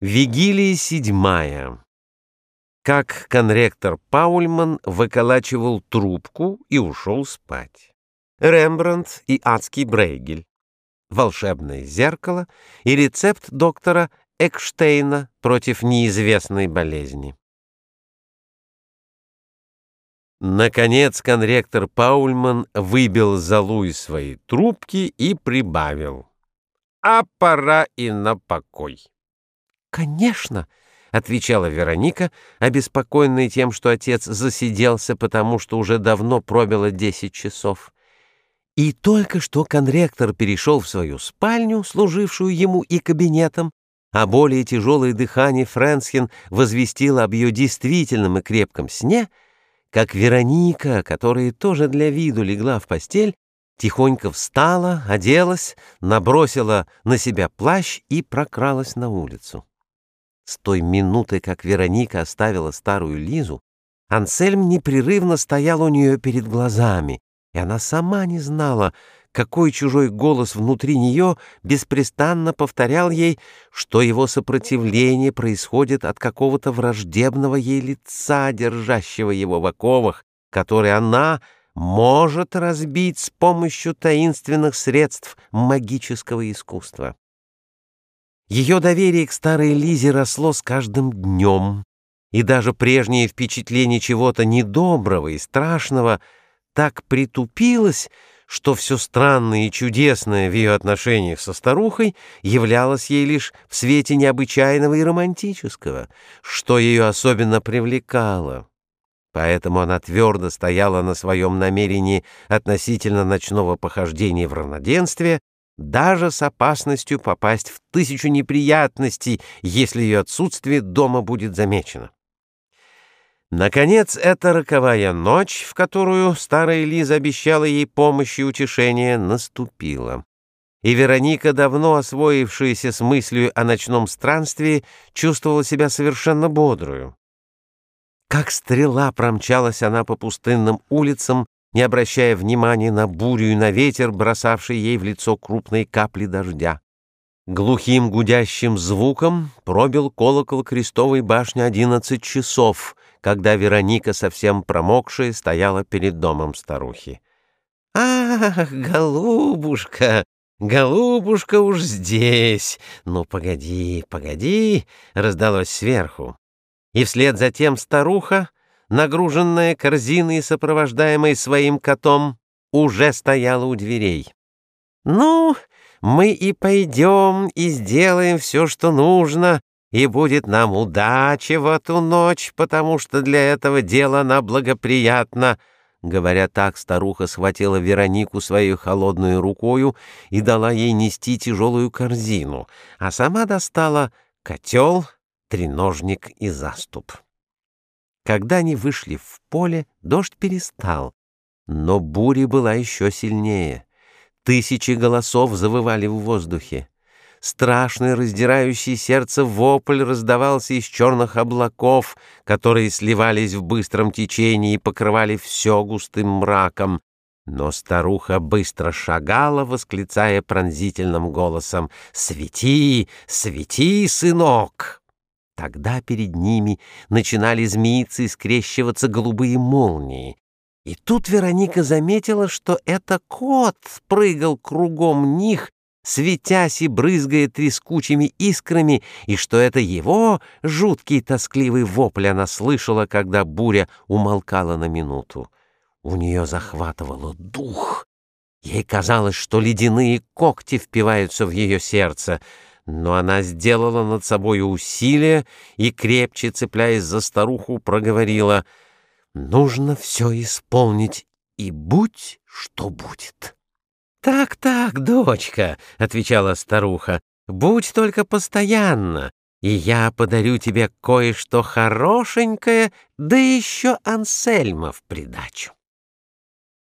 Вигилия седьмая. Как конректор Паульман выколачивал трубку и ушел спать. Рембрандт и адский Брейгель. Волшебное зеркало и рецепт доктора Экштейна против неизвестной болезни. Наконец конректор Паульман выбил залу из своей трубки и прибавил. А пора и на покой. «Конечно!» — отвечала Вероника, обеспокоенная тем, что отец засиделся, потому что уже давно пробило десять часов. И только что конректор перешел в свою спальню, служившую ему и кабинетом, а более тяжелое дыхание Фрэнсхен возвестило об ее действительном и крепком сне, как Вероника, которая тоже для виду легла в постель, тихонько встала, оделась, набросила на себя плащ и прокралась на улицу. С той минуты, как Вероника оставила старую Лизу, Ансельм непрерывно стоял у нее перед глазами, и она сама не знала, какой чужой голос внутри нее беспрестанно повторял ей, что его сопротивление происходит от какого-то враждебного ей лица, держащего его в оковах, который она может разбить с помощью таинственных средств магического искусства. Ее доверие к старой Лизе росло с каждым днем, и даже прежнее впечатление чего-то недоброго и страшного так притупилось, что все странное и чудесное в ее отношениях со старухой являлось ей лишь в свете необычайного и романтического, что ее особенно привлекало. Поэтому она твердо стояла на своем намерении относительно ночного похождения в равноденствие, даже с опасностью попасть в тысячу неприятностей, если ее отсутствие дома будет замечено. Наконец, эта роковая ночь, в которую старая Лиза обещала ей помощь и утешение, наступила. И Вероника, давно освоившаяся с мыслью о ночном странстве, чувствовала себя совершенно бодрую. Как стрела промчалась она по пустынным улицам, не обращая внимания на бурю и на ветер, бросавший ей в лицо крупные капли дождя. Глухим гудящим звуком пробил колокол крестовой башни одиннадцать часов, когда Вероника, совсем промокшая, стояла перед домом старухи. «Ах, голубушка, голубушка уж здесь! Ну, погоди, погоди!» — раздалось сверху. И вслед за тем старуха нагруженная корзиной, сопровождаемой своим котом, уже стояла у дверей. «Ну, мы и пойдем и сделаем все, что нужно, и будет нам удача в эту ночь, потому что для этого дела она благоприятна». Говоря так, старуха схватила Веронику своей холодной рукою и дала ей нести тяжелую корзину, а сама достала котел, треножник и заступ. Когда они вышли в поле, дождь перестал, но буря была еще сильнее. Тысячи голосов завывали в воздухе. Страшный, раздирающий сердце вопль раздавался из черных облаков, которые сливались в быстром течении и покрывали все густым мраком. Но старуха быстро шагала, восклицая пронзительным голосом «Свети, свети, сынок!» Тогда перед ними начинали змеиться и скрещиваться голубые молнии. И тут Вероника заметила, что это кот прыгал кругом них, светясь и брызгая трескучими искрами, и что это его жуткий тоскливый вопль она слышала, когда буря умолкала на минуту. У нее захватывало дух. Ей казалось, что ледяные когти впиваются в ее сердце — но она сделала над собой усилие и, крепче цепляясь за старуху, проговорила «Нужно все исполнить, и будь что будет». «Так-так, дочка», — отвечала старуха, — «будь только постоянно, и я подарю тебе кое-что хорошенькое, да еще Ансельма в придачу».